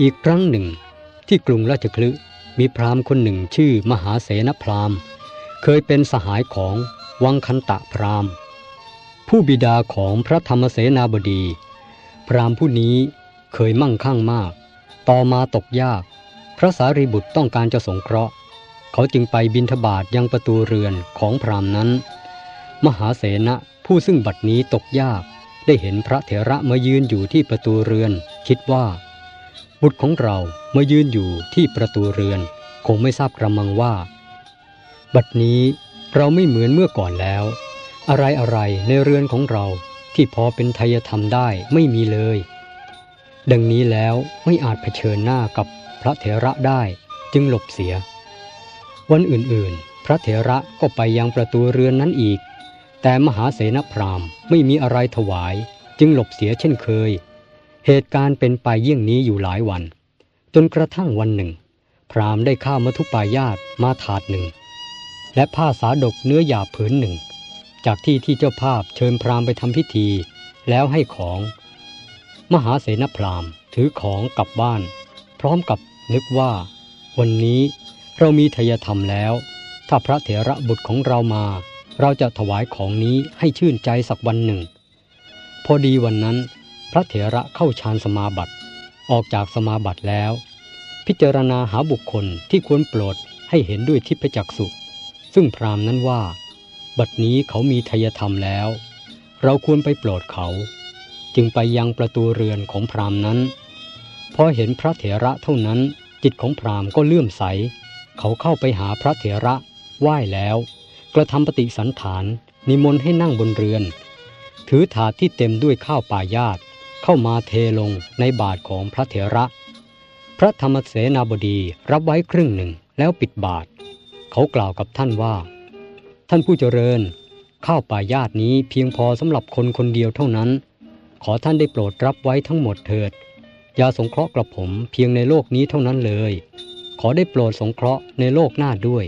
อีกครั้งหนึ่ง ที่กรุงราชคลึมีพราหมณ์คนหนึ่งชื่อมหาเสนพราหมณ์ เคยเป็นสหายของวังคันตะพราหมณ์ ผู้บิดาของพระธรรมเสนาบดี พราหมณ์ผู้นี้เคยมั่งคั่งมาก ต่อมาตกยาก พระสารีบุตรต้องการจะสงเคราะห์ เขาจึงไปบินทบาทยังประตูเรือนของพราหมณ์นั้น มหาเสนะผู้ซึ่งบัดนี้ตกยากได้เห็นพระเถระมายืนอยู่ที่ประตูเรือน คิดว่า บุตรของเรามายืนอยู่ที่ประตูเรือน คงไม่ทราบกระมังว่า บัดนี้เราไม่เหมือนเมื่อก่อนแล้ว อะไรอะไรในเรือนของเราที่พอเป็นไทยธรรมได้ไม่มีเลย ดังนี้แล้วไม่อาจเผชิญหน้ากับพระเถระได้จึงหลบเสีย วันอื่นๆ พระเถระก็ไปยังประตูเรือนนั้นอีก แต่มหาเสนพราหมณ์ไม่มีอะไรถวายจึงหลบเสียเช่นเคย เหตุการณ์เป็นไปเยี่ยงนี้อยู่หลายวัน จนกระทั่งวันหนึ่ง พราหมณ์ได้ข้าวมัทุปายาตมาถาดหนึ่ง และผ้าสาดกเนื้อหยาผืนหนึ่ง จากที่ที่เจ้าภาพเชิญพราหมณ์ไปทำพิธี แล้วให้ของ มหาเสนพราหมณ์ถือของกลับบ้าน พร้อมกับนึกว่า วันนี้เรามีทยธรรมแล้ว ถ้าพระเถระบุตรของเรามา เราจะถวายของนี้ให้ชื่นใจสักวันหนึ่ง พอดีวันนั้น พระเถระเข้าฌานสมาบัติ ออกจากสมาบัติแล้ว พิจารณาหาบุคคลที่ควรโปรดให้เห็นด้วยทิพจักษุซึ่งพรามนั้นว่า บัดนี้เขามีทยธรรมแล้ว เราควรไปโปรดเขา จึงไปยังประตูเรือนของพรามนั้น พอเห็นพระเถระเท่านั้น จิตของพรามก็เลื่อมใส เขาเข้าไปหาพระเถระไหว้แล้ว กระทำปฏิสันฐาน นิมนต์ให้นั่งบนเรือน ถือถาดที่เต็มด้วยข้าวป่ายาต เข้ามาเทลงในบาทของพระเถระ พระธรรมเสนาบดีรับไว้ครึ่งหนึ่งแล้วปิดบาท เขากล่าวกับท่านว่า ท่านผู้เจริญ ข้าวป่ายาตนี้เพียงพอสำหรับคนคนเดียวเท่านั้น ขอท่านได้โปรดรับไว้ทั้งหมดเถิดอย่าสงเคราะห์กระผมเพียงในโลกนี้เท่านั้นเลย ขอได้โปรดสงเคราะห์ในโลกหน้าด้วย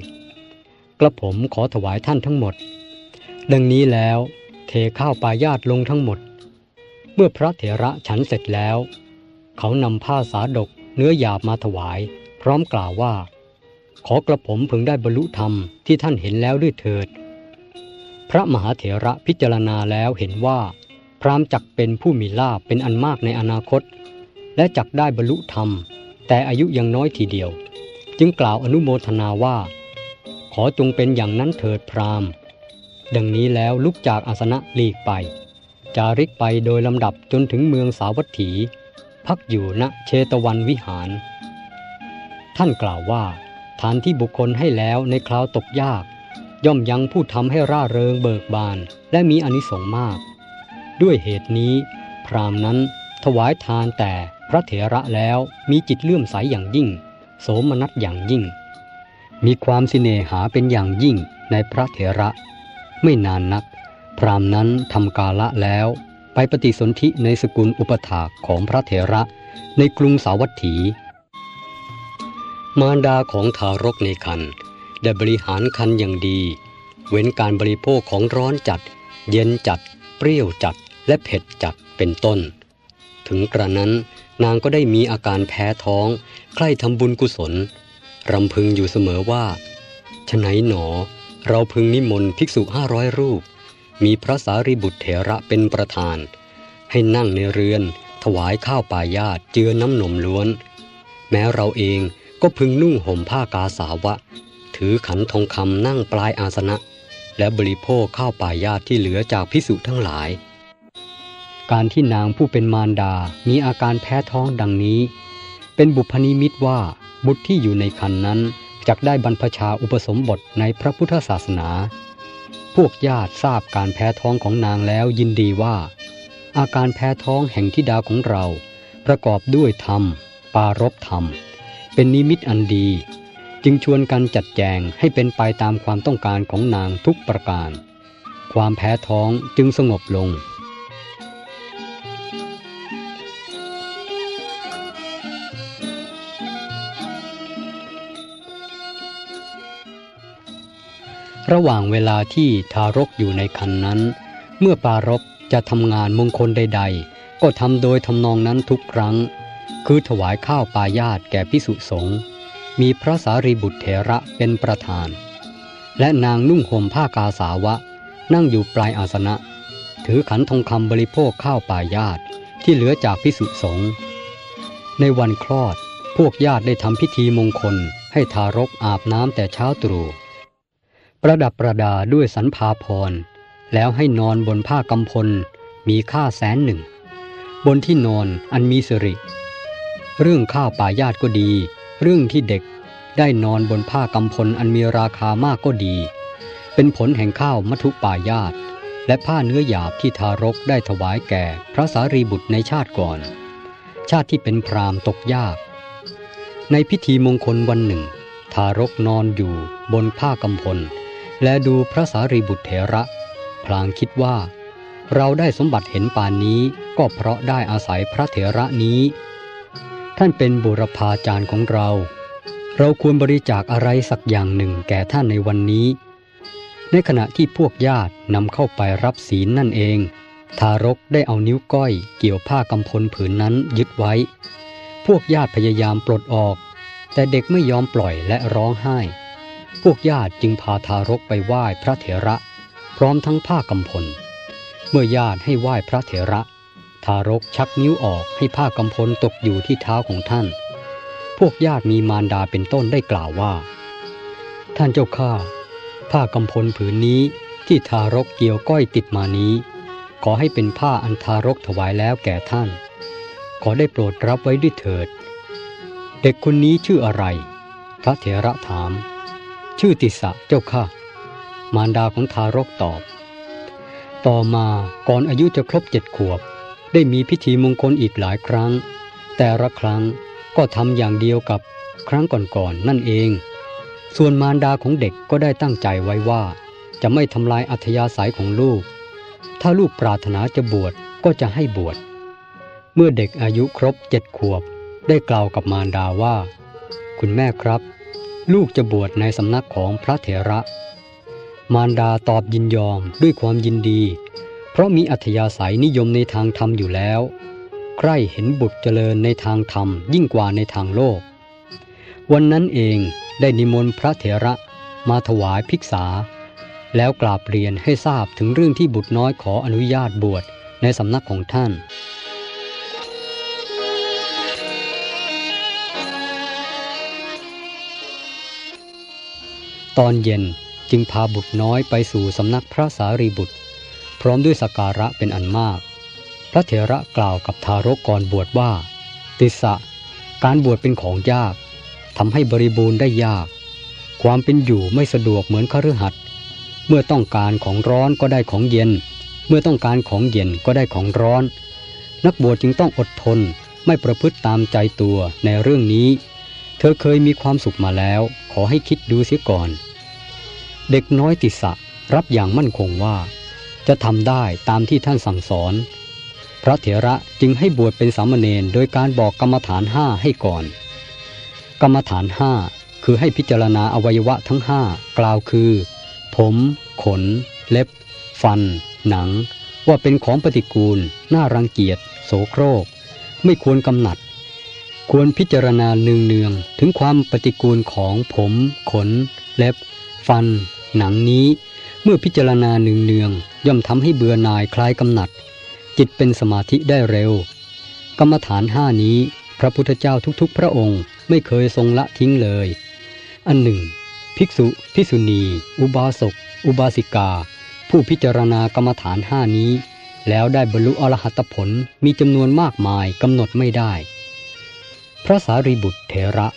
กระผมขอถวายท่านทั้งหมด ดังนี้แล้วเทข้าวปลายาตลงทั้งหมด เมื่อพระเถระฉันเสร็จแล้ว เขานำผ้าสาดกเนื้อหยาบมาถวาย พร้อมกล่าวว่า ขอกระผมพึงได้บรรลุธรรมที่ท่านเห็นแล้วด้วยเถิด พระมหาเถระพิจารณาแล้วเห็นว่า พรามจักเป็นผู้มีลาภเป็นอันมากในอนาคต และจักได้บรรลุธรรม แต่อายุยังน้อยทีเดียว จึงกล่าวอนุโมทนาว่า ขอจงเป็นอย่างนั้นเถิดพรามดังนี้แล้วลุกจากอาสนะหลีกไป จาริกไปโดยลำดับจนถึงเมืองสาวัตถี พักอยู่ณเชตวันวิหาร ท่านกล่าวว่าฐานที่บุคคลให้แล้วในคราวตกยาก ย่อมยังผู้ทำให้ร่าเริงเบิกบาน และมีอนิสงส์มาก ด้วยเหตุนี้ พรามนั้นถวายทานแต่พระเถระแล้วมีจิตเลื่อมใสอย่างยิ่ง โสมนัสอย่างยิ่ง มีความสิเนหาเป็นอย่างยิ่งในพระเถระ ไม่นานนัก พรามนั้นทำกาละแล้วไปปฏิสนธิในสกุลอุปถากของพระเถระในกรุงสาวัตถี มารดาของทารกในคันได้บริหารคันอย่างดี เว้นการบริโภคของร้อนจัด เย็นจัด เปรี้ยวจัดและเผ็ดจัดเป็นต้น ถึงกระนั้นนางก็ได้มีอาการแพ้ท้องใกล้ทำบุญกุศล รำพึงอยู่เสมอว่าฉไหนหนอ เราพึงนิมนต์ภิกษุห้าร้อยรูป มีพระสารีบุตรเถระเป็นประธาน ให้นั่งในเรือน ถวายข้าวปายาตเจือน้ำนมล้วน แม้เราเองก็พึงนุ่งห่มผ้ากาสาวะ ถือขันทองคำนั่งปลายอาสนะ และบริโภคข้าวปายาตที่เหลือจากพิสุทั้งหลาย การที่นางผู้เป็นมารดา มีอาการแพ้ท้องดังนี้ เป็นบุพนิมิตว่าบุตรที่อยู่ในคันนั้นจักได้บรรพชาอุปสมบทในพระพุทธศาสนา พวกญาติทราบการแพ้ท้องของนางแล้วยินดีว่า อาการแพ้ท้องแห่งทิดาของเรา ประกอบด้วยธรรม ปารบธรรม เป็นนิมิตอันดี จึงชวนกันจัดแจงให้เป็นไปตามความต้องการของนางทุกประการ ความแพ้ท้องจึงสงบลง ระหว่างเวลาที่ทารกอยู่ในคันนั้น เมื่อปารบจะทำงานมงคลใด ๆ ก็ทำโดยทำนองนั้นทุกครั้งคือคือถวายข้าวปายาตแก่พิสุสงฆ์มีพระสารีบุตรเถระเป็นประธาน และนางนุ่งห่มผ้ากาสาวะ นั่งอยู่ปลายอาสนะ ถือขันทองคำบริโภคข้าวปายาตที่เหลือจากพิสุสงฆ์ในวันคลอดพวกญาติได้ทำพิธีมงคลให้ทารกอาบน้ำแต่เช้าตรู่ ประดับประดาด้วยสันพาพร แล้วให้นอนบนผ้ากำพลมีค่าแสนหนึ่ง บนที่นอนอันมีสิริ เรื่องข้าวป่ายาตก็ดี เรื่องที่เด็กได้นอนบนผ้ากำพลอันมีราคามากก็ดี เป็นผลแห่งข้าวมัทุปายาตและผ้าเนื้อหยาบที่ทารกได้ถวายแก่พระสารีบุตรในชาติก่อน ชาติที่เป็นพรามตกยาก ในพิธีมงคลวันหนึ่ง ทารกนอนอยู่บนผ้ากำพล และดูพระสารีบุตรเถระ พลางคิดว่า เราได้สมบัติเห็นป่านนี้ก็เพราะได้อาศัยพระเถระนี้ ท่านเป็นบุรพาจารย์ของเรา เราควรบริจาคอะไรสักอย่างหนึ่งแก่ท่านในวันนี้ ในขณะที่พวกญาตินำเข้าไปรับศีลนั่นเอง ทารกได้เอานิ้วก้อยเกี่ยวผ้ากำพลผืนนั้นยึดไว้ พวกญาติพยายามปลดออก แต่เด็กไม่ยอมปล่อยและร้องไห้ พวกญาติจึงพาทารกไปไหว้พระเถระ พร้อมทั้งผ้ากำพล เมื่อญาติให้ไหว้พระเถระ ทารกชักนิ้วออกให้ผ้ากำพลตกอยู่ที่เท้าของท่าน พวกญาติมีมารดาเป็นต้นได้กล่าวว่า ท่านเจ้าข้าผ้ากำพลผืนนี้ที่ทารกเกี่ยวก้อยติดมานี้ ขอให้เป็นผ้าอันทารกถวายแล้วแก่ท่าน ขอได้โปรดรับไว้ด้วยเถิด เด็กคนนี้ชื่ออะไร พระเถระถาม ชื่อติสะเจ้าค่ะ มารดาของทารกตอบ ต่อมาก่อนอายุจะครบเจ็ดขวบ ได้มีพิธีมงคลอีกหลายครั้ง แต่ละครั้งก็ทำอย่างเดียวกับครั้งก่อนๆนนั่นเอง ส่วนมารดาของเด็กก็ได้ตั้งใจไว้ว่า จะไม่ทำลายอัธยาศัยของลูก ถ้าลูกปรารถนาจะบวชก็จะให้บวช เมื่อเด็กอายุครบเจ็ดขวบ ได้กล่าวกับมารดาว่า คุณแม่ครับ ลูกจะบวชในสำนักของพระเถระ มารดาตอบยินยอมด้วยความยินดี เพราะมีอัธยาศัยนิยมในทางธรรมอยู่แล้ว ใคร่เห็นบุตรเจริญในทางธรรมยิ่งกว่าในทางโลก วันนั้นเองได้นิมนต์พระเถระมาถวายภิกษา แล้วกราบเรียนให้ทราบถึงเรื่องที่บุตรน้อยขออนุญาตบวชในสำนักของท่าน ตอนเย็นจึงพาบุตรน้อยไปสู่สำนักพระสารีบุตร พร้อมด้วยสการะเป็นอันมาก พระเถระกล่าวกับทารกก่อนบวชว่า ติสะการบวชเป็นของยากทำให้บริบูรณ์ได้ยาก ความเป็นอยู่ไม่สะดวกเหมือนคฤหัสถ์เมื่อต้องการของร้อนก็ได้ของเย็น เมื่อต้องการของเย็นก็ได้ของร้อน นักบวชจึงต้องอดทนไม่ประพฤติตามใจตัวในเรื่องนี้ เธอเคยมีความสุขมาแล้ว ขอให้คิดดูเสียก่อน เด็กน้อยติสะรับอย่างมั่นคงว่า จะทำได้ตามที่ท่านสั่งสอน พระเถระจึงให้บวชเป็นสามเณรโดยการบอกกรรมฐานห้าให้ก่อน กรรมฐานห้าคือให้พิจารณาอวัยวะทั้งห้ากล่าวคือ ผม ขน เล็บ ฟัน หนัง ว่าเป็นของปฏิกูล น่ารังเกียจ โสโครก ไม่ควรกำหนัด ควรพิจารณาเนืองๆถึงความปฏิกูลของผม ขน เล็บ ฟัน หนังนี้ เมื่อพิจารณาเนืองๆย่อมทำให้เบื่อหน่ายคลายกำหนัด จิตเป็นสมาธิได้เร็ว กรรมฐานห้านี้ พระพุทธเจ้าทุกๆ พระองค์ไม่เคยทรงละทิ้งเลย อันหนึ่ง ภิกษุ ภิกษุณี อุบาสก อุบาสิกา ผู้พิจารณากรรมฐานห้านี้ แล้วได้บรรลุอรหัตผลมีจำนวนมากมายกำหนดไม่ได้ พระสารีบุตรเถระ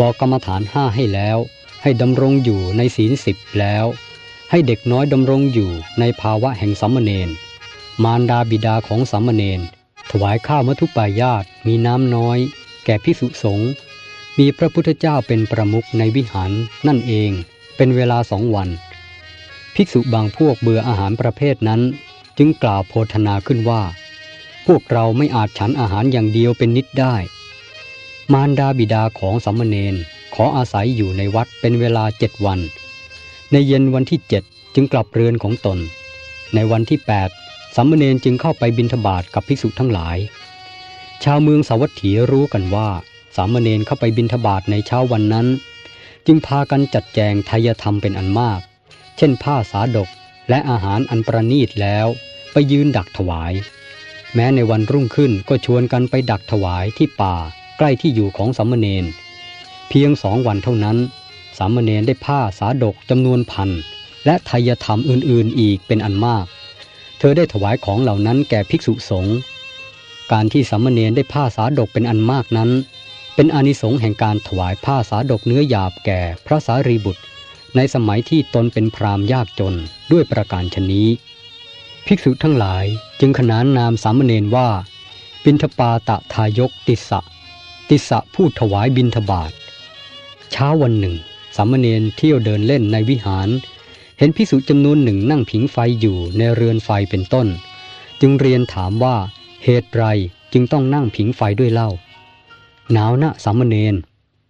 บอกกรรมฐานห้าให้แล้ว ให้ดำรงอยู่ในศีลสิบแล้ว ให้เด็กน้อยดำรงอยู่ในภาวะแห่งสัมมเนนมารดาบิดาของสัมมเนนถวายข้าวมัทุปายาตมีน้ำน้อย แก่พิสุสงฆ์มีพระพุทธเจ้าเป็นประมุขในวิหารนั่นเองเป็นเวลาสองวัน ภิกษุบางพวกเบื่ออาหารประเภทนั้น จึงกล่าวโพธนาขึ้นว่า พวกเราไม่อาจฉันอาหารอย่างเดียวเป็นนิดได้ มารดาบิดาของสัมมเนนขออาศัยอยู่ในวัดเป็นเวลาเจ็ดวัน ในเย็นวันที่เจ็ดจึงกลับเรือนของตน ในวันที่แปดสัมมเนนจึงเข้าไปบิณฑบาตกับภิกษุทั้งหลาย ชาวเมืองสาวัตถีรู้กันว่าสามเณรเข้าไปบินทบาทในเช้าวันนั้น จึงพากันจัดแจงทายธรรมเป็นอันมาก เช่นผ้าสาดกและอาหารอันประณีตแล้วไปยืนดักถวาย แม้ในวันรุ่งขึ้นก็ชวนกันไปดักถวายที่ป่า ใกล้ที่อยู่ของสามเณรเพียงสองวันเท่านั้น สามเณรได้ผ้าสาดกจำนวนพันและทายธรรมอื่นๆ อีกเป็นอันมาก เธอได้ถวายของเหล่านั้นแก่ภิกษุสงฆ์การที่สามเณรได้ผ้าสาดกเป็นอันมากนั้น เป็นอนิสงส์แห่งการถวายผ้าสาดกเนื้อหยาบแก่พระสารีบุตร ในสมัยที่ตนเป็นพราหมณ์ยากจนด้วยประการชนนี้ ภิกษุทั้งหลายจึงขนานนามสามเณรว่าบินทปาตะทายกติสะ ติสะผู้ถวายบินทบาทเช้าวันหนึ่ง สามเณรเที่ยวเดินเล่นในวิหาร เห็นภิกษุจำนวนหนึ่งนั่งผิงไฟอยู่ในเรือนไฟเป็นต้น จึงเรียนถามว่าเหตุไรจึงต้องนั่งผิงไฟด้วยเล่า หนาวนะสามเณร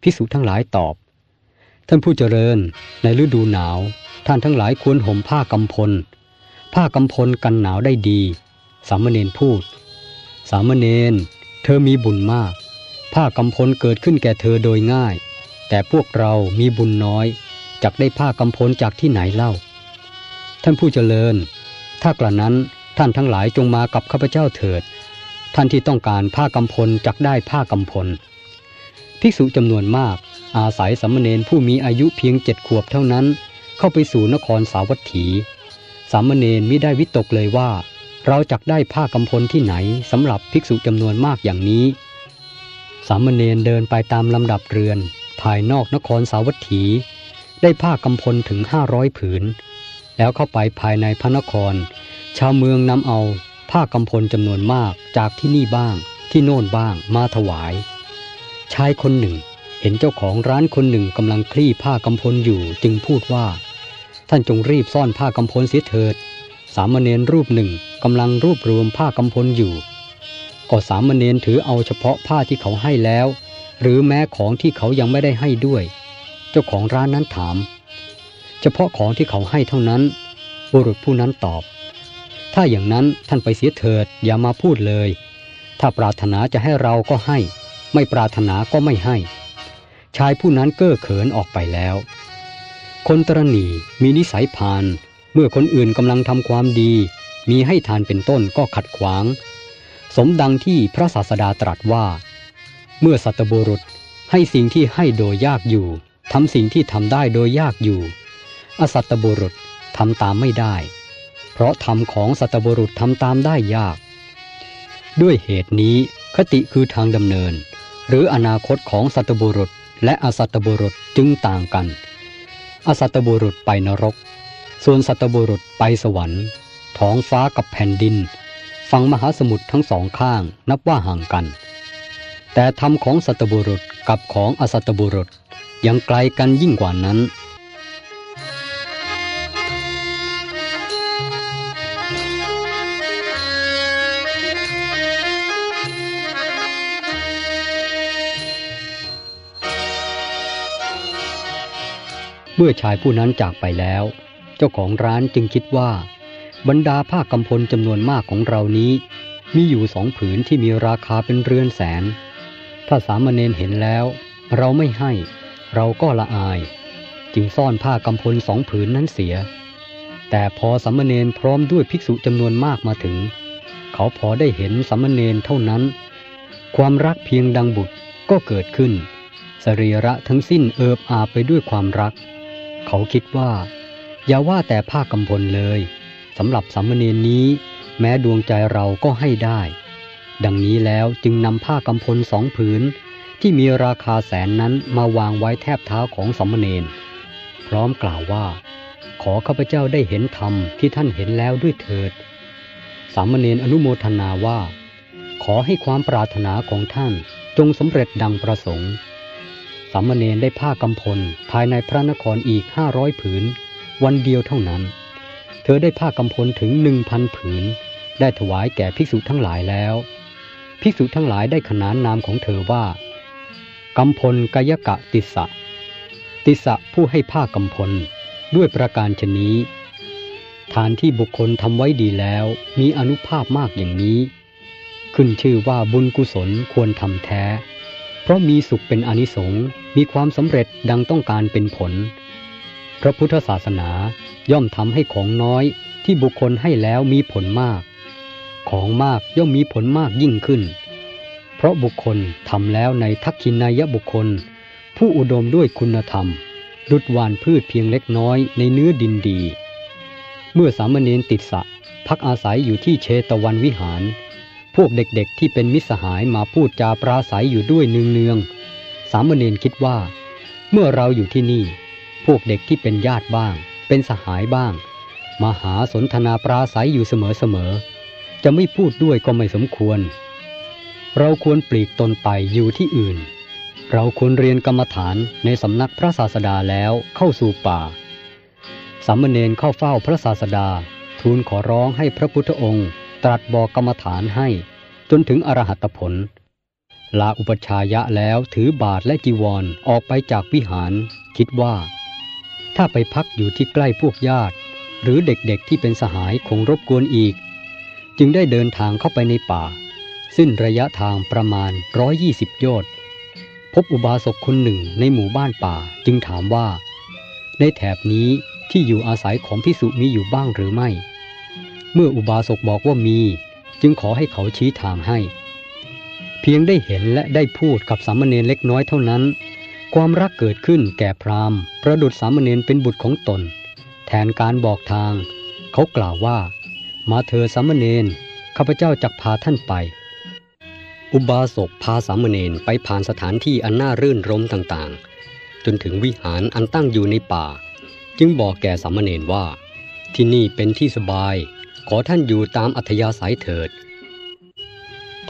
พิสุทั้งหลายตอบ ท่านผู้เจริญในฤดูหนาว ท่านทั้งหลายควรห่มผ้ากำพล ผ้ากำพลกันหนาวได้ดี สามเณรพูด สามเณรเธอมีบุญมาก ผ้ากำพลเกิดขึ้นแก่เธอโดยง่าย แต่พวกเรามีบุญน้อยจักได้ผ้ากำพลจากที่ไหนเล่า ท่านผู้เจริญ ถ้ากระนั้นท่านทั้งหลายจงมากับข้าพเจ้าเถิด ท่านที่ต้องการผ้ากำพลจักได้ผ้ากำพลภิกษุจำนวนมาก อาศัยสัมเณรผู้มีอายุเพียงเจ็ดขวบเท่านั้น เข้าไปสู่นครสาวัตถีสามเณรมิได้วิตกเลยว่า เราจักได้ผ้ากำพลที่ไหนสำหรับภิกษุจำนวนมากอย่างนี้ สามเณรเดินไปตามลำดับเรือน ภายนอกนครสาวัตถี ได้ผ้ากำพลถึงห้าร้อยผืน แล้วเข้าไปภายในพระนคร ชาวเมืองนำเอาผ้ากำพลจำนวนมากจากที่นี่บ้างที่โน่นบ้างมาถวาย ชายคนหนึ่งเห็นเจ้าของร้านคนหนึ่งกำลังคลี่ผ้ากำพลอยู่จึงพูดว่า ท่านจงรีบซ่อนผ้ากำพลเสียเถิด สามเณรรูปหนึ่งกำลังรวบรวมผ้ากำพลอยู่ ก็สามเณรถือเอาเฉพาะผ้าที่เขาให้แล้ว หรือแม้ของที่เขายังไม่ได้ให้ด้วย เจ้าของร้านนั้นถาม เฉพาะของที่เขาให้เท่านั้น บุรุษผู้นั้นตอบ ถ้าอย่างนั้นท่านไปเสียเถิดอย่ามาพูดเลย ถ้าปรารถนาจะให้เราก็ให้ ไม่ปรารถนาก็ไม่ให้ ชายผู้นั้นเก้อเขินออกไปแล้ว คนตรณีมีนิสัยพานเมื่อคนอื่นกำลังทำความดี มีให้ทานเป็นต้นก็ขัดขวาง สมดังที่พระศาสดาตรัสว่า เมื่อสัตบุรุษให้สิ่งที่ให้โดยยากอยู่ทำสิ่งที่ทำได้โดยยากอยู่ อสัตบุรุษทำตามไม่ได้ เพราะธรรมของสัตบุรุษทำตามได้ยาก ด้วยเหตุนี้คติคือทางดำเนิน หรืออนาคตของสัตบุรุษและอสัตบุรุษจึงต่างกัน อสัตบุรุษไปนรก ส่วนสัตบุรุษไปสวรรค์ ท้องฟ้ากับแผ่นดิน ฝั่งมหาสมุทรทั้งสองข้างนับว่าห่างกัน แต่ธรรมของสัตบุรุษกับของอสัตบุรุษยังไกลกันยิ่งกว่านั้น เมื่อชายผู้นั้นจากไปแล้ว เจ้าของร้านจึงคิดว่า บรรดาผ้ากำพลจำนวนมากของเรานี้ มีอยู่สองผืนที่มีราคาเป็นเรือนแสน ถ้าสามเณรเห็นแล้ว เราไม่ให้ เราก็ละอาย จึงซ่อนผ้ากำพลสองผืนนั้นเสีย แต่พอสามเณรพร้อมด้วยภิกษุจำนวนมากมาถึง เขาพอได้เห็นสามเณรเท่านั้น ความรักเพียงดังบุตรก็เกิดขึ้น สรีระทั้งสิ้นเอิบอาไปด้วยความรัก เขาคิดว่า อย่าว่าแต่ผ้ากำพลเลย สำหรับสามเณรนี้ แม้ดวงใจเราก็ให้ได้ ดังนี้แล้วจึงนำผ้ากำพลสองผืน ที่มีราคาแสนนั้นมาวางไว้แทบเท้าของสามเณรพร้อมกล่าวว่า ขอข้าพเจ้าได้เห็นธรรมที่ท่านเห็นแล้วด้วยเถิด สามเณรอนุโมทนาว่า ขอให้ความปรารถนาของท่านจงสำเร็จดังประสงค์สามเณรได้ผ้ากำพลภายในพระนครอีกห้าร้อยผืน วันเดียวเท่านั้น เธอได้ผ้ากำพลถึงหนึ่งพันผืน ได้ถวายแก่ภิกษุทั้งหลายแล้ว ภิกษุทั้งหลายได้ขนานนามของเธอว่ากำพลกายกะติสะ ติสะผู้ให้ผ้ากำพลด้วยประการชนี้ ฐานที่บุคคลทำไว้ดีแล้วมีอนุภาพมากอย่างนี้ ขึ้นชื่อว่าบุญกุศลควรทำแท้ เพราะมีสุขเป็นอนิสงส์มีความสำเร็จดังต้องการเป็นผล พระพุทธศาสนาย่อมทำให้ของน้อยที่บุคคลให้แล้วมีผลมาก ของมากย่อมมีผลมากยิ่งขึ้น เพราะบุคคลทำแล้วในทักขินายบุคคล ผู้อุดมด้วยคุณธรรม ดุดวานพืชเพียงเล็กน้อยในเนื้อดินดี เมื่อสามเณรติดสะพักอาศัยอยู่ที่เชตวันวิหาร พวกเด็กๆที่เป็นมิสหายมาพูดจาปราศัยอยู่ด้วยเนืองๆสามเณรคิดว่า เมื่อเราอยู่ที่นี่ พวกเด็กที่เป็นญาติบ้าง เป็นสหายบ้าง มาหาสนทนาปราศัยอยู่เสมอๆ จะไม่พูดด้วยก็ไม่สมควร เราควรปลีกตนไปอยู่ที่อื่น เราควรเรียนกรรมฐานในสำนักพระศาสดาแล้วเข้าสู่ป่า สามเณรเข้าเฝ้าพระศาสดา ทูลขอร้องให้พระพุทธองค์ ตรัสบอกกรรมฐานให้ จนถึงอรหัตผลลาอุปชายะแล้วถือบาทและจีวรออกไปจากวิหาร คิดว่า ถ้าไปพักอยู่ที่ใกล้พวกญาติ หรือเด็กๆที่เป็นสหายคงรบกวนอีก จึงได้เดินทางเข้าไปในป่า สิ้นระยะทางประมาณ 120 โยชน์พบอุบาสกคนหนึ่งในหมู่บ้านป่าจึงถามว่า ในแถบนี้ที่อยู่อาศัยของพิสุมีอยู่บ้างหรือไม่ เมื่ออุบาสกบอกว่ามี จึงขอให้เขาชี้ทางให้ เพียงได้เห็นและได้พูดกับสามเณรเล็กน้อยเท่านั้น ความรักเกิดขึ้นแก่พราหมณ์ ประดุษสามเณรเป็นบุตรของตน แทนการบอกทาง เขากล่าวว่า มาเธอสามเณรข้าพเจ้าจักพาท่านไป อุบาสกพาสามเณรไปผ่านสถานที่อันน่ารื่นรมต่างๆ จนถึงวิหารอันตั้งอยู่ในป่า จึงบอกแก่สามเณรว่า ที่นี่เป็นที่สบาย ขอท่านอยู่ตามอัธยาศัยเถิด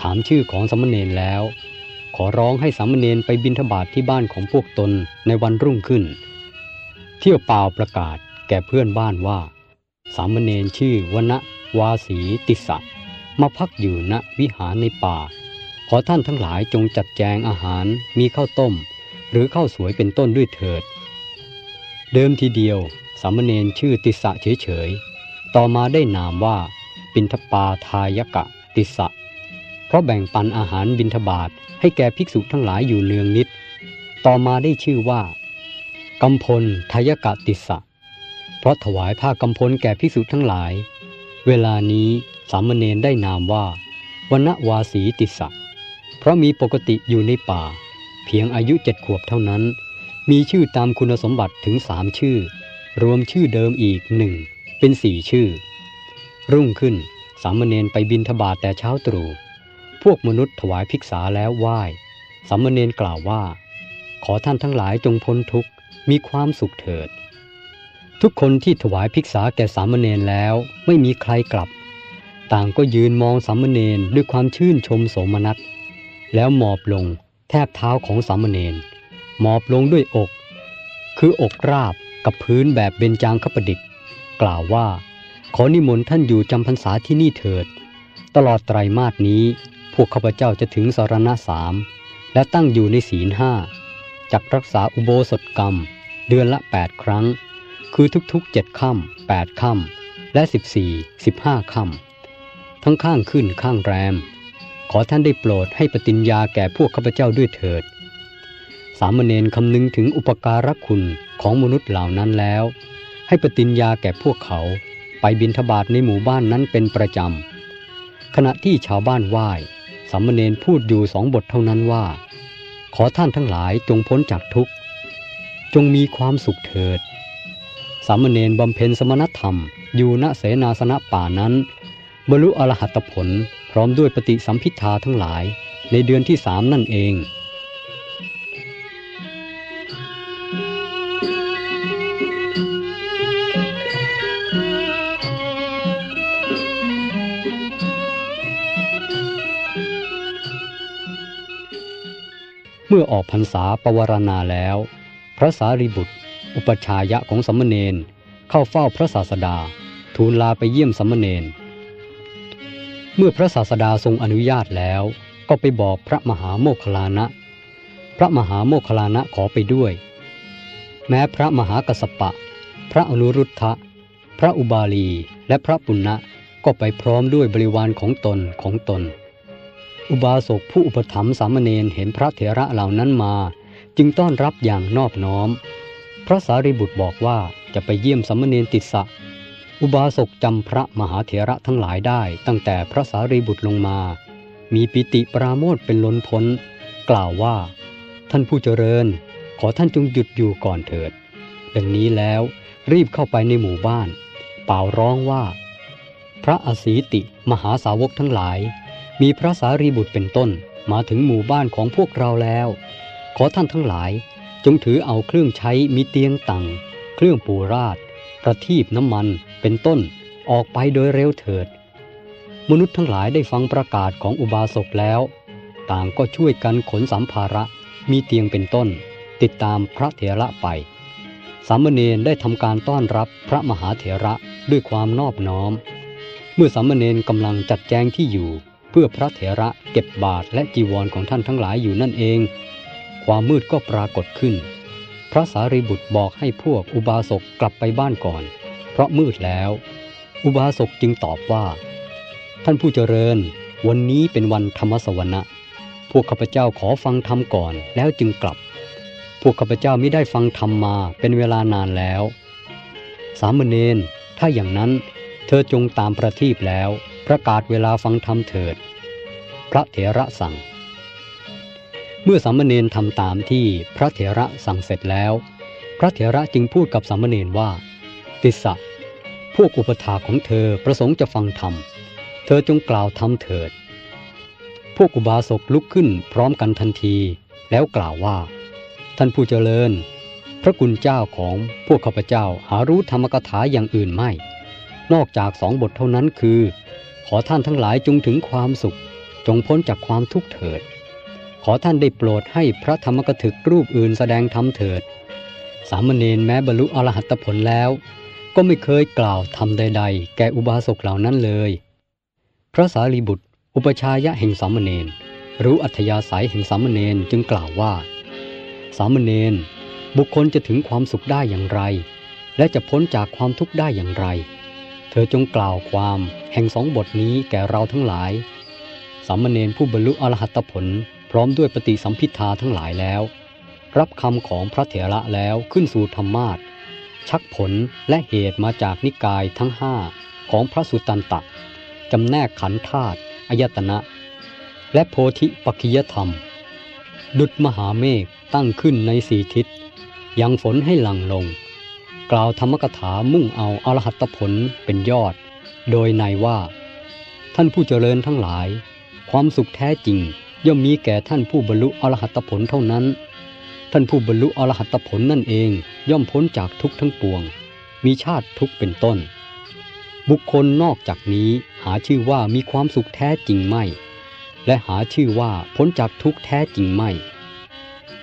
ถามชื่อของสามเณรแล้ว ขอร้องให้สามเณรไปบิณฑบาตทที่บ้านของพวกตนในวันรุ่งขึ้น เที่ยวเปล่าประกาศแก่เพื่อนบ้านว่า สามเณรชื่อวณวาสีติสะมาพักอยู่ณวิหารในป่า ขอท่านทั้งหลายจงจัดแจงอาหารมีข้าวต้ม หรือข้าวสวยเป็นต้นด้วยเถิด เดิมทีเดียว สามเณรชื่อติสะเฉยๆ ต่อมาได้นามว่า ปินทปาทายกะติสะ ราะแบ่งปันอาหารบินทบาทให้แก่ภิกษุทั้งหลายอยู่เนืองนิด ต่อมาได้ชื่อว่ากำพลทายกะติสะ เพราะถวายผ้ากำพลแก่ภิกษุทั้งหลาย เวลานี้สามเณรได้นามว่าวนวาสีติสะ เพราะมีปกติอยู่ในป่า เพียงอายุเจ็ดขวบเท่านั้น มีชื่อตามคุณสมบัติถึงสามชื่อ รวมชื่อเดิมอีกหนึ่งเป็นสี่ชื่อ รุ่งขึ้นสามเณรไปบินทบาทแต่เช้าตรู่ พวกมนุษย์ถวายภิกษาแล้วไหว้สามเณรกล่าวว่า ขอท่านทั้งหลายจงพ้นทุกข์มีความสุขเถิด ทุกคนที่ถวายภิกษาแก่สามเณรแล้วไม่มีใครกลับ ต่างก็ยืนมองสามเณรด้วยความชื่นชมโสมนัส แล้วหมอบลงแทบเท้าของสามเณรหมอบลงด้วยอก คืออกราบกับพื้นแบบเบญจางคประดิษฐ์กล่าวว่า ขอนิมนต์ท่านอยู่จำพรรษาที่นี่เถิด ตลอดไตรมาสนี้ พวกข้าพเจ้าจะถึงสารณะสามและตั้งอยู่ในศีลห้าจักรักษาอุโบสถกรรม เดือนละ 8 ครั้ง คือทุกๆเจ็ดค่ำแปดค่ำและ 14 15ค่ำทั้งข้างขึ้นข้างแรม ขอท่านได้โปรดให้ปฏิญญาแก่พวกข้าพเจ้าด้วยเถิด สามเณรคำนึงถึงอุปการะคุณของมนุษย์เหล่านั้นแล้ว ให้ปฏิญญาแก่พวกเขาไปบินทบาทในหมู่บ้านนั้นเป็นประจำขณะที่ชาวบ้านไหว้ สามเณรพูดอยู่สองบทเท่านั้นว่า ขอท่านทั้งหลายจงพ้นจากทุกข์ จงมีความสุขเถิด สามเณรบำเพ็ญสมณธรรม อยู่ณเสนาสนะป่านั้น บรรลุอรหัตผลพร้อมด้วยปฏิสัมพิทาทั้งหลายในเดือนที่สามนั่นเอง มื่อออกพรรษาปวารณาแล้ว พระสารีบุตร อุปชายะของสมณเณรเข้าเฝ้าพระศาสดา ทูลลาไปเยี่ยมสมณเณรเมื่อพระศาสดาทรงอนุญาตแล้ว ก็ไปบอกพระมหาโมคคลานะ พระมหาโมคคลานะขอไปด้วย แม้พระมหากัสสปะ พระอนุรุทธะ พระอุบาลีและพระปุณณะก็ไปพร้อมด้วยบริวารของตนของตน อุบาสกผู้อุปถัมภ์สามเณรเห็นพระเถระเหล่านั้นมา จึงต้อนรับอย่างนอบน้อม พระสารีบุตรบอกว่าจะไปเยี่ยมสามเณรติสสะ อุบาสกจำพระมหาเถระทั้งหลายได้ ตั้งแต่พระสารีบุตรลงมา มีปิติปราโมทเป็นล้นพ้น กล่าวว่า ท่านผู้เจริญ ขอท่านจงหยุดอยู่ก่อนเถิด ดังนี้แล้วรีบเข้าไปในหมู่บ้าน เป่าร้องว่า พระอสีติมหาสาวกทั้งหลาย มีพระสารีบุตรเป็นต้นมาถึงหมู่บ้านของพวกเราแล้ว ขอท่านทั้งหลาย จงถือเอาเครื่องใช้มีเตียงตังเครื่องปูราดประทีปน้ำมันเป็นต้นออกไปโดยเร็วเถิด มนุษย์ทั้งหลายได้ฟังประกาศของอุบาสกแล้ว ต่างก็ช่วยกันขนสัมภาระมีเตียงเป็นต้น ติดตามพระเถระไป สามเณรได้ทำการต้อนรับพระมหาเถระด้วยความนอบน้อม เมื่อสามเณรกำลังจัดแจงที่อยู่ พื่อพระเถระเก็บบาทและจีวรของท่านทั้งหลายอยู่นั่นเอง ความมืดก็ปรากฏขึ้น พระสารีบุตรบอกให้พวกอุบาสกกลับไปบ้านก่อน เพราะมืดแล้ว อุบาสกจึงตอบว่า ท่านผู้เจริญ วันนี้เป็นวันธรรมสวนะพวกข้าพเจ้าขอฟังธรรมก่อนแล้วจึงกลับ พวกข้าพเจ้าไม่ได้ฟังธรรมมาเป็นเวลานานแล้ว สามเณรถ้าอย่างนั้นเธอจงตามประทีปแล้ว ประกาศเวลาฟังธรรมเถิด พระเถระสั่ง เมื่อสามเณรทำตามที่พระเถระสั่งเสร็จแล้ว พระเถระจึงพูดกับสามเณรว่า ติสสะพวกอุปถาของเธอประสงค์จะฟังธรรม เธอจงกล่าวธรรมเถิด พวกอุบาสกลุกขึ้นพร้อมกันทันที แล้วกล่าวว่า ท่านผู้เจริญ พระกุณเจ้าของพวกข้าพเจ้าหารู้ธรรมกถาอย่างอื่นไม่ นอกจากสองบทเท่านั้นคือ ขอท่านทั้งหลายจงถึงความสุข จงพ้นจากความทุกข์เถิด ขอท่านได้โปรดให้พระธรรมกถึกรูปอื่นแสดงธรรมเถิด สามเณรแม้บรรลุอรหัตผลแล้ว ก็ไม่เคยกล่าวธรรมใด ๆ แก่อุบาสกเหล่านั้นเลย พระสารีบุตร อุปชายะแห่งสามเณรรู้อัธยาศัยแห่งสามเณรจึงกล่าวว่า สามเณรบุคคลจะถึงความสุขได้อย่างไร และจะพ้นจากความทุกข์ได้อย่างไร เธอจงกล่าวความแห่งสองบทนี้แก่เราทั้งหลาย สามเณรผู้บรรลุอรหัตผล พร้อมด้วยปฏิสัมพิทาทั้งหลายแล้ว รับคำของพระเถระแล้วขึ้นสู่ธรรมาทชักผลและเหตุมาจากนิกายทั้งห้าของพระสุตตันตะจำแนกขันธ์ธาตุอายตนะ และโพธิปัจจยธรรม ดุจมหาเมฆตั้งขึ้นในสี่ทิศยังฝนให้หลั่งลง กล่าวธรรมกถามุ่งเอาอรหัตผลเป็นยอด โดยในว่า ท่านผู้เจริญทั้งหลาย ความสุขแท้จริง ย่อมมีแก่ท่านผู้บรรลุอรหัตผลเท่านั้น ท่านผู้บรรลุอรหัตผลนั่นเองย่อมพ้นจากทุกทั้งปวง มีชาติทุกเป็นต้น บุคคลนอกจากนี้หาชื่อว่ามีความสุขแท้จริงไม่ และหาชื่อว่าพ้นจากทุกแท้จริงไม่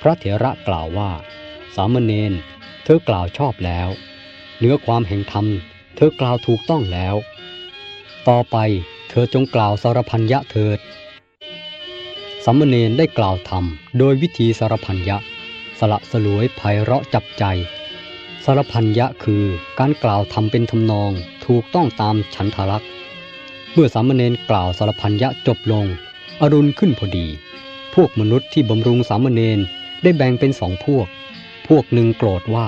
พระเถระกล่าวว่า สามเณร เธอกล่าวชอบแล้ว เนื้อความแห่งธรรม เธอกล่าวถูกต้องแล้ว ต่อไปเธอจงกล่าวสารพันยะเถิดสามเณรได้กล่าวธรรม โดยวิธีสารพันยะ สละสลวยไพเราะจับใจ สารพันยะคือการกล่าวธรรมเป็นทำนองถูกต้องตามฉันทลักษ์เมื่อสามเณรกล่าวสารพันยะจบลง อรุณขึ้นพอดี พวกมนุษย์ที่บำรุงสามเณรได้แบ่งเป็นสองพวก วกหนึ่งโกรธว่า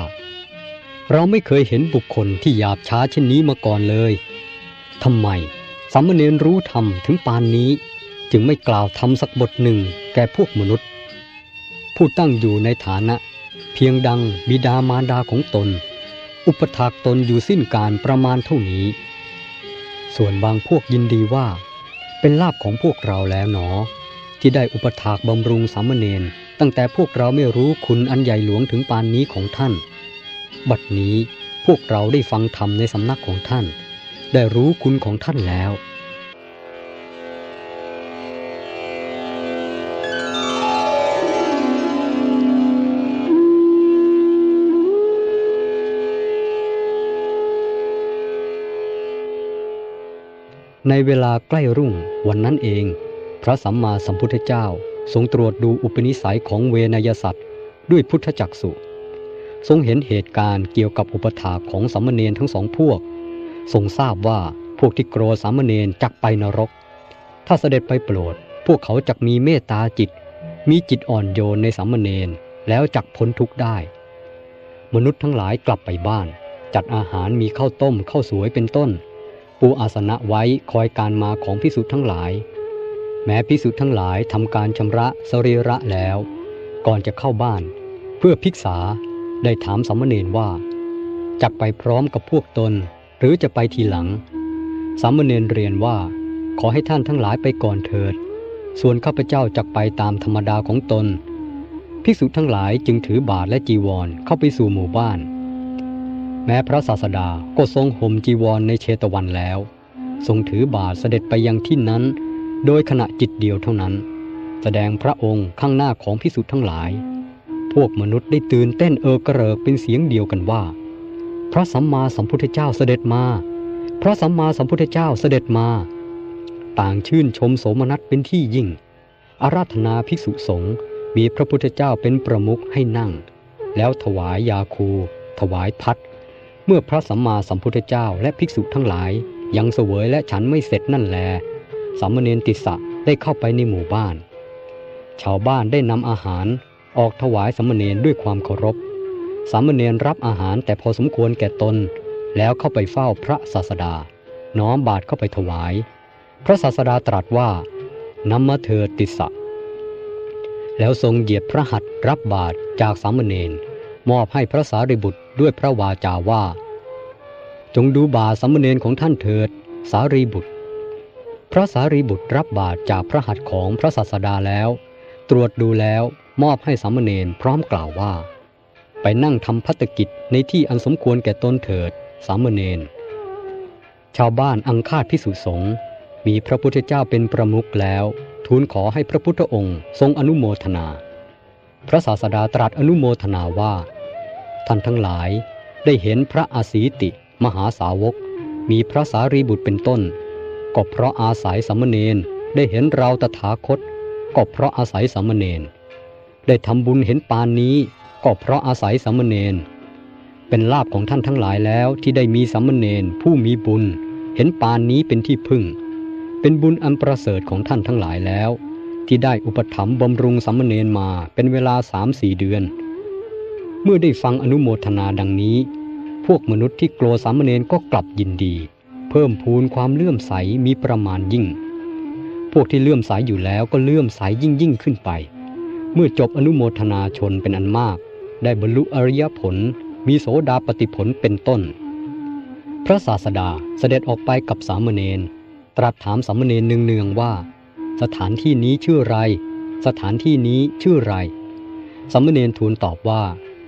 เราไม่เคยเห็นบุคคลที่หยาบช้าเช่นนี้มาก่อนเลยทำไมสามเณรรู้ธรรมถึงปานนี้ จึงไม่กล่าวธรรมสักบทหนึ่งแก่พวกมนุษย์ ผู้ตั้งอยู่ในฐานะ เพียงดังบิดามารดาของตน อุปถากตนอยู่สิ้นการประมาณเท่านี้ ส่วนบางพวกยินดีว่า เป็นลาบของพวกเราแล้วหนอ ที่ได้อุปถากบำรุงสามเณร ตั้งแต่พวกเราไม่รู้คุณอันใหญ่หลวงถึงปานนี้ของท่าน บัดนี้พวกเราได้ฟังธรรมในสำนักของท่าน ได้รู้คุณของท่านแล้วในเวลาใกล้รุ่งวันนั้นเอง พระสัมมาสัมพุทธเจ้า ทรงตรวจดูอุปนิสัยของเวนยสัตว์ด้วยพุทธจักสุทรงเห็นเหตุการณ์เกี่ยวกับอุปถาของสามเณรทั้งสองพวก ทรงทราบว่าพวกที่โกรธสามเณรจักไปนรก ถ้าเสด็จไปโปรด พวกเขาจักมีเมตตาจิต มีจิตอ่อนโยนในสามเณรแล้วจักพ้นทุกข์ได้ มนุษย์ทั้งหลายกลับไปบ้าน จัดอาหารมีข้าวต้มข้าวสวยเป็นต้น ปูอาสนะไว้คอยการมาของพิสุทธ์ทั้งหลาย แม้พิสุทธ์ทั้งหลายทำการชำระสรีระแล้ว ก่อนจะเข้าบ้าน เพื่อพิกษาได้ถามสามเณรว่าจักไปพร้อมกับพวกตน หรือจะไปทีหลัง สามเณรเรียนว่า ขอให้ท่านทั้งหลายไปก่อนเถิด ส่วนข้าพเจ้าจักไปตามธรรมดาของตนภิกษุทั้งหลายจึงถือบาทและจีวรเข้าไปสู่หมู่บ้าน แม้พระศาสดาก็ทรงห่มจีวรในเชตวันแล้ว ทรงถือบาทเสด็จไปยังที่นั้น โดยขณะจิตเดียวเท่านั้น แสดงพระองค์ข้างหน้าของภิกษุทั้งหลาย พวกมนุษย์ได้ตื่นเต้นเออกระเริกเป็นเสียงเดียวกันว่า พระสัมมาสัมพุทธเจ้าเสด็จมา พระสัมมาสัมพุทธเจ้าเสด็จมา ต่างชื่นชมโสมนัสเป็นที่ยิ่ง อาราธนาภิกษุสงฆ์มีพระพุทธเจ้าเป็นประมุขให้นั่ง แล้วถวายยาคู ถวายพัดเมื่อพระสัมมาสัมพุทธเจ้าและภิกษุทั้งหลาย ยังเสวยและฉันไม่เสร็จนั่นแล สามเณรติสะได้เข้าไปในหมู่บ้าน ชาวบ้านได้นำอาหารออกถวายสามเณรด้วยความเคารพ สามเณรรับอาหารแต่พอสมควรแก่ตน แล้วเข้าไปเฝ้าพระศาสดา น้อมบาทเข้าไปถวาย พระศาสดาตรัสว่านำมาเถิดติสะ แล้วทรงเหยียดพระหัตถ์รับบาทจากสามเณรมอบให้พระสารีบุตรด้วยพระวาจาว่า จงดูบาสามเณรของท่านเถิด สารีบุตร พระสารีบุตรรับบาทจากพระหัตถ์ของพระศาสดาแล้ว ตรวจดูแล้วมอบให้สามเณรพร้อมกล่าวว่า ไปนั่งทำพัตกิจในที่อันสมควรแก่ตนเถิด สามเณรชาวบ้านอังคาดพิสุสงมีพระพุทธเจ้าเป็นประมุขแล้ว ทูลขอให้พระพุทธองค์ทรงอนุโมทนา พระศาสดาตรัสอนุโมทนาว่า ท่านทั้งหลายได้เห็นพระอาศีติ มหาสาวก มีพระสารีบุตรเป็นต้น ก็เพราะอาศัยสามเณรได้เห็นเราตถาคต ก็เพราะอาศัยสามเณรได้ทำบุญเห็นปานนี้ ก็เพราะอาศัยสามเณรเป็นลาภของท่านทั้งหลายแล้วที่ได้มีสามเณรผู้มีบุญ เห็นปานนี้เป็นที่พึ่ง เป็นบุญอันประเสริฐของท่านทั้งหลายแล้ว ที่ได้อุปถัมภ์บำรุงสามเณรมาเป็นเวลาสามสี่เดือน เมื่อได้ฟังอนุโมทนาดังนี้ พวกมนุษย์ที่กลัวสามเณรก็กลับยินดี เพิ่มพูนความเลื่อมใสมีประมาณยิ่ง พวกที่เลื่อมใสอยู่แล้วก็เลื่อมใสยิ่งยิ่งขึ้นไป เมื่อจบอนุโมทนาชนเป็นอันมาก ได้บรรลุอริยผล มีโสดาปติผลเป็นต้น พระศาสดาเสด็จออกไปกับสามเณรตรัสถามสามเณรเนืองๆว่า สถานที่นี้ชื่อไร สถานที่นี้ชื่อไรสามเณรทูลตอบว่า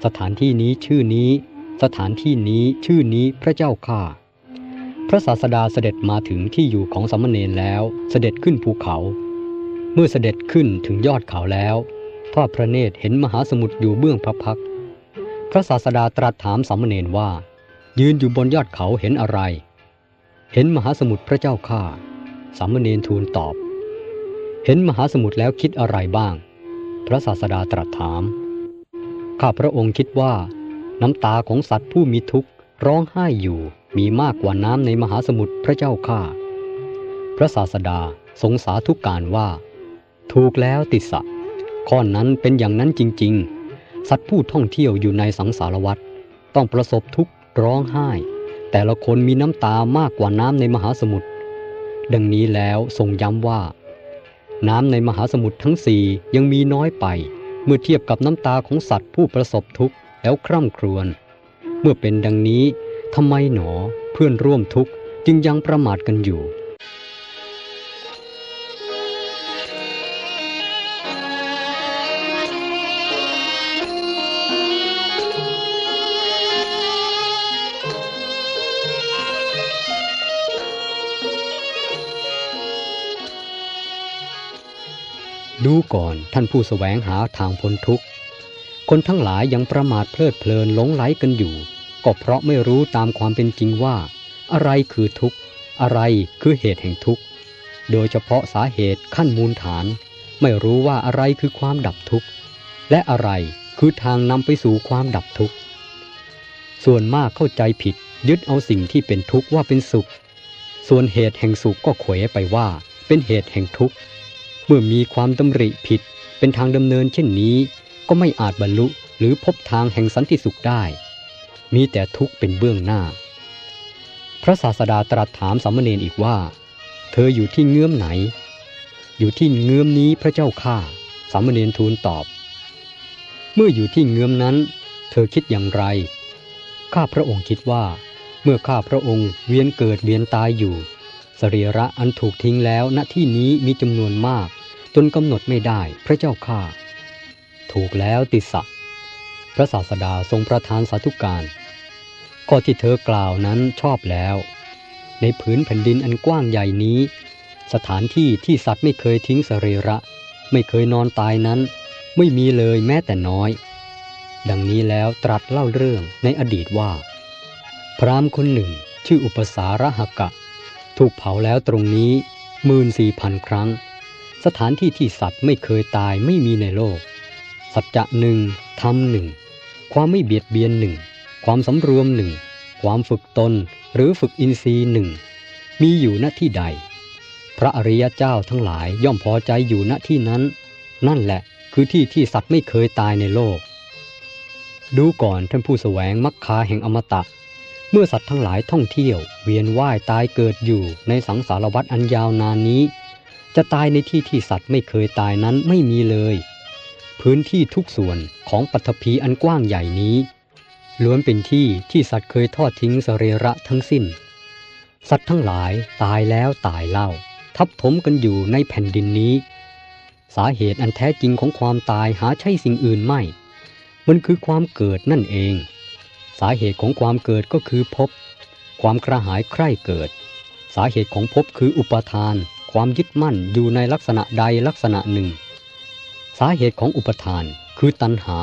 สถานที่นี้ชื่อนี้ สถานที่นี้ชื่อนี้พระเจ้าข้า พระศาสดาเสด็จมาถึงที่อยู่ของสามเณรแล้วเสด็จขึ้นภูเขา เมื่อเสด็จขึ้นถึงยอดเขาแล้วทอดพระเนตรเห็นมหาสมุทรอยู่เบื้องพระพัก พระศาสดาตรัสถามสามเณรว่า ยืนอยู่บนยอดเขาเห็นอะไร เห็นมหาสมุทรพระเจ้าข้าสามเณรทูลตอบ เห็นมหาสมุทรแล้วคิดอะไรบ้าง พระศาสดาตรัสถาม ข้าพระองค์คิดว่า น้ำตาของสัตว์ผู้มีทุกข์ร้องไห้อยู่ มีมากกว่าน้ำในมหาสมุทรพระเจ้าข้าพระศาสดาทรงสาธุการว่า ถูกแล้วติสะข้อนั้นเป็นอย่างนั้นจริง ๆ สัตว์ผู้ท่องเที่ยวอยู่ในสังสารวัฏต้องประสบทุกข์ร้องไห้ แต่ละคนมีน้ำตามากกว่าน้ำในมหาสมุทรดังนี้แล้วทรงย้ำว่า น้ำในมหาสมุทรทั้งสี่ยังมีน้อยไป เมื่อเทียบกับน้ำตาของสัตว์ผู้ประสบทุกข์แล้วคร่ำครวญเมื่อเป็นดังนี้ ทำไมหนอเพื่อนร่วมทุกข์จึงยังประมาทกันอยู่ดูก่อนท่านผู้แสวงหาทางพ้นทุกข์ คนทั้งหลายยังประมาทเพลิดเพลินหลงไหลกันอยู่ ก็เพราะไม่รู้ตามความเป็นจริงว่า อะไรคือทุกข์ อะไรคือเหตุแห่งทุกข์ โดยเฉพาะสาเหตุขั้นมูลฐาน ไม่รู้ว่าอะไรคือความดับทุกข์ และอะไรคือทางนำไปสู่ความดับทุกข์ ส่วนมากเข้าใจผิดยึดเอาสิ่งที่เป็นทุกข์ว่าเป็นสุข ส่วนเหตุแห่งสุขก็เขวไปว่าเป็นเหตุแห่งทุกข์ เมื่อมีความดำริผิดเป็นทางดำเนินเช่นนี้ ก็ไม่อาจบรรลุหรือพบทางแห่งสันติสุขได้ มีแต่ทุกข์เป็นเบื้องหน้า พระศาสดาตรัสถามสามเณรอีกว่า เธออยู่ที่เงื้อมไหน อยู่ที่เงื้อมนี้พระเจ้าข้าสามเณรทูลตอบ เมื่ออยู่ที่เงื้อมนั้น เธอคิดอย่างไร ข้าพระองค์คิดว่า เมื่อข้าพระองค์เวียนเกิดเวียนตายอยู่สรีระอันถูกทิ้งแล้วณที่นี้มีจำนวนมากจนกำหนดไม่ได้พระเจ้าข้าถูกแล้วติสะพระศาสดาทรงประทานสาธุการ ข้อที่เธอกล่าวนั้นชอบแล้ว ในผืนแผ่นดินอันกว้างใหญ่นี้ สถานที่ที่สัตว์ไม่เคยทิ้งสรีระ ไม่เคยนอนตายนั้น ไม่มีเลยแม้แต่น้อย ดังนี้แล้วตรัสเล่าเรื่องในอดีตว่า พรามคนหนึ่งชื่ออุปสาระหกะ ถูกเผาแล้วตรงนี้หมื่นสี่พันครั้ง สถานที่ที่สัตว์ไม่เคยตายไม่มีในโลก สัจจะหนึ่งธรรมหนึ่ง ความไม่เบียดเบียนหนึ่ง ความสำรวมหนึ่งความฝึกตนหรือฝึกอินทรีย์หนึ่งมีอยู่ณที่ใด พระอริยเจ้าทั้งหลายย่อมพอใจอยู่ณที่นั้น นั่นแหละคือที่ที่สัตว์ไม่เคยตายในโลก ดูก่อนท่านผู้แสวงมรรคาแห่งอมตะ เมื่อสัตว์ทั้งหลายท่องเที่ยว เวียนว่ายตายเกิดอยู่ในสังสารวัฏอันยาวนานนี้ จะตายในที่ที่สัตว์ไม่เคยตายนั้นไม่มีเลย พื้นที่ทุกส่วนของปัทภีอันกว้างใหญ่นี้ ล้วนเป็นที่ที่สัตว์เคยทอดทิ้งสรีระทั้งสิ้น สัตว์ทั้งหลายตายแล้วตายเล่า ทับถมกันอยู่ในแผ่นดินนี้ สาเหตุอันแท้จริงของความตายหาใช่สิ่งอื่นไม่ มันคือความเกิดนั่นเอง สาเหตุของความเกิดก็คือภพความกระหายใคร่เกิด สาเหตุของภพคืออุปทาน ความยึดมั่นอยู่ในลักษณะใดลักษณะหนึ่ง สาเหตุของอุปทานคือตัณหา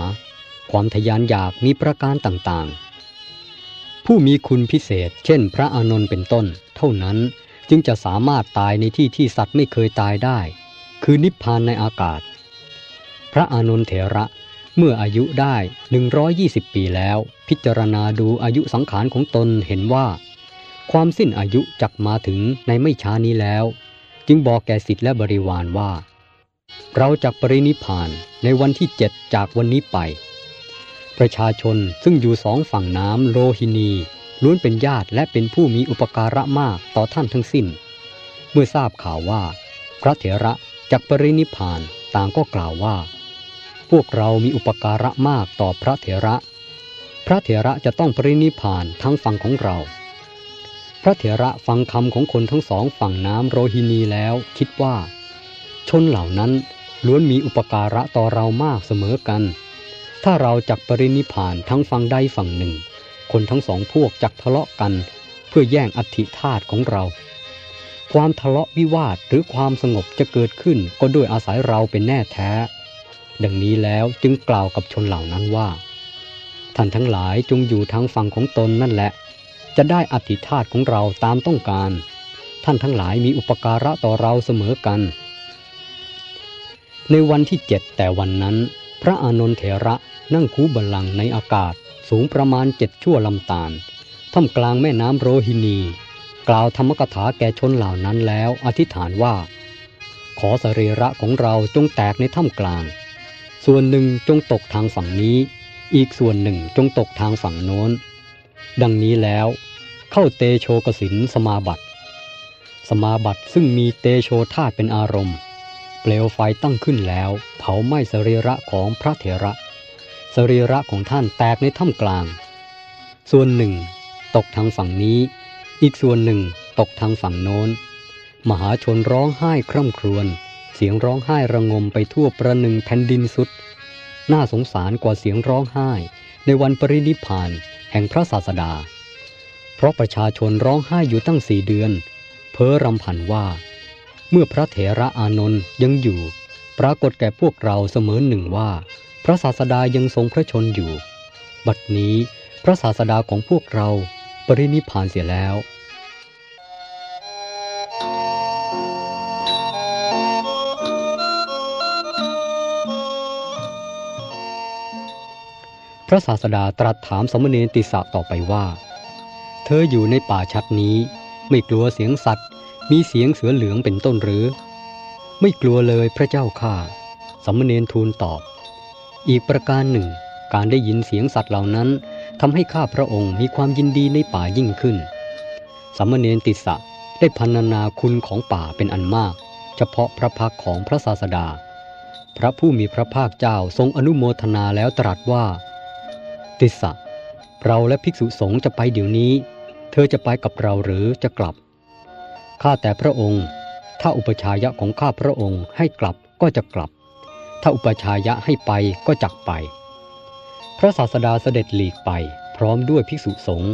ความทยานอยากมีประการต่างๆ ผู้มีคุณพิเศษ เช่น พระอานนท์เป็นต้น เท่านั้นจึงจะสามารถตายในที่ที่สัตว์ไม่เคยตายได้ คือนิพพานในอากาศ พระอานนท์เถระเมื่ออายุได้ 120 ปีแล้ว พิจารณาดูอายุสังขารของตนเห็นว่า ความสิ้นอายุจักมาถึงในไม่ช้านี้แล้ว จึงบอกแก่สิทธิและบริวารว่า เราจักปรินิพานในวันที่เจ็ดจากวันนี้ไป ประชาชนซึ่งอยู่สองฝั่งน้ำโลหินีล้วนเป็นญาติและเป็นผู้มีอุปการะมากต่อท่านทั้งสิ้น เมื่อทราบข่าวว่า พระเถระจักปรินิพานต่างก็กล่าวว่า พวกเรามีอุปการะมากต่อพระเถระ พระเถระจะต้องปรินิพานทั้งฝั่งของเรา พระเถระฟังคำของคนทั้งสองฝั่งน้ำโรฮินีแล้วคิดว่า ชนเหล่านั้นล้วนมีอุปการะต่อเรามากเสมอกัน ถ้าเราจักปรินิพานทั้งฝั่งใดฝั่งหนึ่ง คนทั้งสองพวกจักทะเลาะกัน เพื่อแย่งอธิธาตของเรา ความทะเลาะวิวาทหรือความสงบจะเกิดขึ้นก็ด้วยอาศัยเราเป็นแน่แท้ ดังนี้แล้วจึงกล่าวกับชนเหล่านั้นว่า ท่านทั้งหลายจงอยู่ทางฝั่งของตนนั่นแหละ จะได้อธิธาตของเราตามต้องการ ท่านทั้งหลายมีอุปการะต่อเราเสมอกัน ในวันที่เจ็ดแต่วันนั้น พระอานนทเถระ นั่งคูบัลลังในอากาศสูงประมาณเจ็ดชั่วลำตาลท่ามกลางแม่น้ำโรฮินี กล่าวธรรมกถาแก่ชนเหล่านั้นแล้วอธิษฐานว่า ขอสรีระของเราจงแตกในถ้ำกลาง ส่วนหนึ่งจงตกทางฝั่งนี้ อีกส่วนหนึ่งจงตกทางฝั่งโน้น ดังนี้แล้ว เข้าเตโชกสินสมาบัติ สมาบัติซึ่งมีเตโชธาตุเป็นอารมณ์ เปลวไฟตั้งขึ้นแล้ว เผาไหม้สรีระของพระเถระ สรีระของท่านแตกในถ้ำกลาง ส่วนหนึ่ง ตกทางฝั่งนี้ อีกส่วนหนึ่งตกทางฝั่งโน้น มหาชนร้องไห้คร่ำครวญ เสียงร้องไห้ระงมไปทั่วประหนึ่งแผ่นดินสุด น่าสงสารกว่าเสียงร้องไห้ ในวันปรินิพานแห่งพระศาสดา เพราะประชาชนร้องไห้อยู่ตั้งสี่เดือน เพ้อรำพันว่า เมื่อพระเถระอานนท์ยังอยู่ ปรากฏแก่พวกเราเสมอหนึ่งว่า พระศาสดายังทรงพระชนอยู่ บัดนี้พระศาสดาของพวกเราปรินิพานเสียแล้วพระศาสดาตรัสถามสมณีติสะต่อไปว่า เธออยู่ในป่าชัดนี้ ไม่กลัวเสียงสัตว์ มีเสียงเสือเหลืองเป็นต้นหรือ ไม่กลัวเลยพระเจ้าข้าสมณเณรทูลตอบ อีกประการหนึ่ง การได้ยินเสียงสัตว์เหล่านั้นทำให้ข้าพระองค์มีความยินดีในป่ายิ่งขึ้นสมณเณรติสะได้พันนาคุณของป่าเป็นอันมาก เฉพาะพระพักของพระศาสดา พระผู้มีพระภาคเจ้าทรงอนุโมทนาแล้วตรัสว่า ติสะเราและภิกษุสงฆ์จะไปเดี๋ยวนี้ เธอจะไปกับเราหรือจะกลับ ข้าแต่พระองค์ ถ้าอุปชายะของข้าพระองค์ให้กลับก็จะกลับ ถ้าอุปชายะให้ไปก็จักไป พระศาสดาเสด็จหลีกไปพร้อมด้วยภิกษุสงฆ์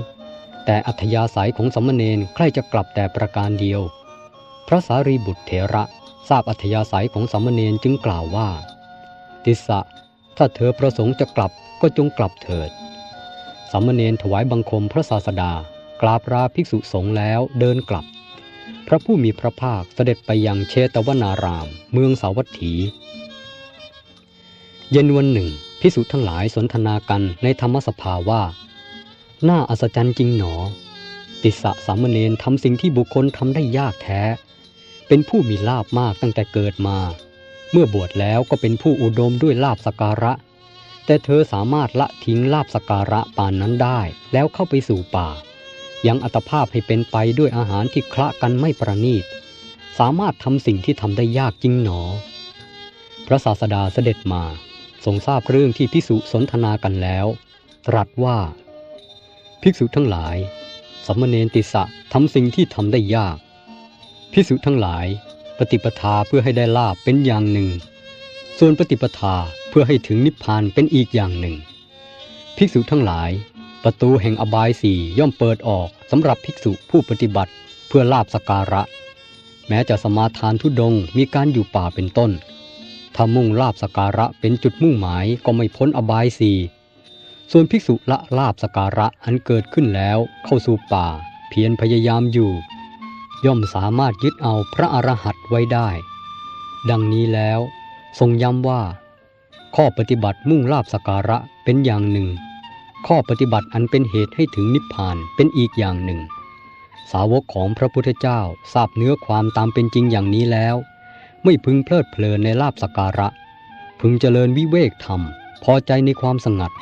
แต่อัธยาศัยของสมณเณรใครจะกลับแต่ประการเดียว พระสารีบุตรเถระทราบอัธยาศัยของสมณเณรจึงกล่าวว่า ติสะถ้าเธอประสงค์จะกลับก็จงกลับเถิดสามเณรถวายบังคมพระศาสดากราบลาภิกษุสงฆ์แล้วเดินกลับ พระผู้มีพระภาคเสด็จไปยังเชตวนาราม เมืองสาวัตถี เย็นวันหนึ่งภิกษุทั้งหลายสนทนากันในธรรมสภาว่า น่าอัศจรรย์จริงหนอ ติสะสามเณรทำสิ่งที่บุคคลทำได้ยากแท้ เป็นผู้มีลาบมากตั้งแต่เกิดมา เมื่อบวชแล้วก็เป็นผู้อุดมด้วยลาบสการะ แต่เธอสามารถละทิ้งลาบสการะปานนั้นได้แล้วเข้าไปสู่ป่า ยังอัตภาพให้เป็นไปด้วยอาหารที่คละกันไม่ประณีต สามารถทำสิ่งที่ทำได้ยากจริงหนอ พระศาสดาเสด็จมา ทรงทราบเรื่องที่พิสุสนทนากันแล้ว ตรัสว่า ภิกษุทั้งหลายสมณเณรติสะทำสิ่งที่ทำได้ยาก ภิกษุทั้งหลาย ปฏิปทาเพื่อให้ได้ลาบเป็นอย่างหนึ่ง ส่วนปฏิปทาเพื่อให้ถึงนิพพานเป็นอีกอย่างหนึ่ง ภิกษุทั้งหลาย ประตูแห่งอบายสี่ย่อมเปิดออกสำหรับภิกษุผู้ปฏิบัติเพื่อลาบสการะ แม้จะสมาทานทุดงมีการอยู่ป่าเป็นต้น ถ้ามุ่งลาบสการะเป็นจุดมุ่งหมายก็ไม่พ้นอบายสี่ส่วนภิกษุละลาบสการะอันเกิดขึ้นแล้วเข้าสู่ป่า เพียรพยายามอยู่ ย่อมสามารถยึดเอาพระอรหันต์ไว้ได้ ดังนี้แล้วทรงย้ำว่า ข้อปฏิบัติมุ่งลาบสการะเป็นอย่างหนึ่ง ข้อปฏิบัติอันเป็นเหตุให้ถึงนิพพานเป็นอีกอย่างหนึ่ง สาวกของพระพุทธเจ้าทราบเนื้อความตามเป็นจริงอย่างนี้แล้ว ไม่พึงเพลิดเพลินในลาบสการะ พึงเจริญวิเวกธรรม พอใจในความสงัด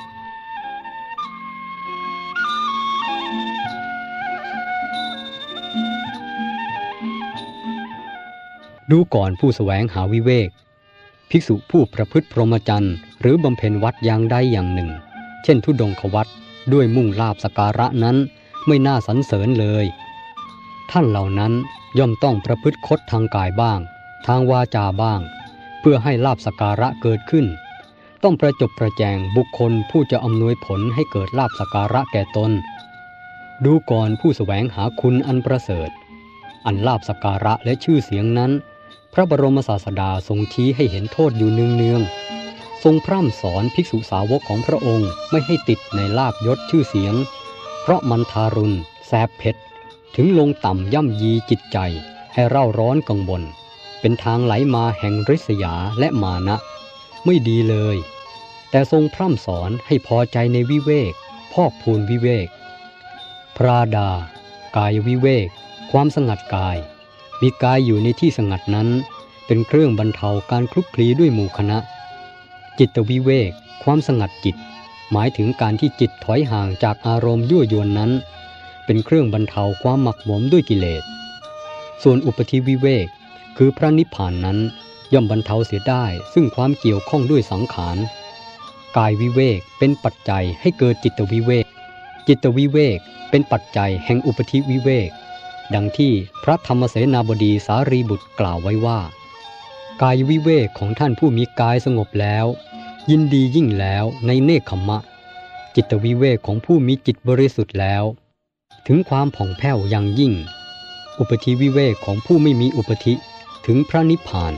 ดูก่อนผู้สแสวงหาวิเวก ภิกษุผู้ประพฤติพรหมจรรย์ หรือบำเพ็ญวัดอย่างใดอย่างหนึ่ง เช่นทุดงควัดด้วยมุ่งลาบสการะนั้นไม่น่าสรรเสริญเลย ท่านเหล่านั้นย่อมต้องประพฤติคดทางกายบ้าง ทางวาจาบ้าง เพื่อให้ลาบสการะเกิดขึ้น ต้องประจบประแจงบุคคลผู้จะอำนวยผลให้เกิดลาบสการะแก่ตน ดูก่อนผู้สแสวงหาคุณอันประเสริฐ อันลาบสการะและชื่อเสียงนั้น พระบรมศาสดาทรงชี้ให้เห็นโทษอยู่เนืองๆทรงพร่ำสอนภิกษุสาวกของพระองค์ไม่ให้ติดในลาบยศชื่อเสียง เพราะมันทารุณแสบเผ็ดถึงลงต่ำย่ำยีจิตใจให้เร่าร้อนกังวล เป็นทางไหลมาแห่งริษยาและมานะ ไม่ดีเลย แต่ทรงพร่ำสอนให้พอใจในวิเวก พอกพูนวิเวก พระดา กายวิเวก ความสงัดกาย มีกายอยู่ในที่สงัดนั้น เป็นเครื่องบรรเทาการคลุกคลีด้วยหมู่คณะ จิตวิเวก ความสงัดจิต หมายถึงการที่จิตถอยห่างจากอารมณ์ยั่วยวนนั้น เป็นเครื่องบรรเทาความหมักหมมด้วยกิเลสส่วนอุปธิวิเวก คือพระนิพพานนั้นย่อมบรรเทาเสียได้ซึ่งความเกี่ยวข้องด้วยสังขาร กายวิเวกเป็นปัจจัยให้เกิดจิตวิเวก จิตวิเวกเป็นปัจจัยแห่งอุปธิวิเวก ดังที่พระธรรมเสนาบดีสารีบุตรกล่าวไว้ว่า กายวิเวกของท่านผู้มีกายสงบแล้ว ยินดียิ่งแล้วในเนคขมะ จิตวิเวกของผู้มีจิตบริสุทธิ์แล้ว ถึงความผ่องแผ้วอย่างยิ่ง อุปธิวิเวกของผู้ไม่มีอุปธิ ถึงพระนิพพาน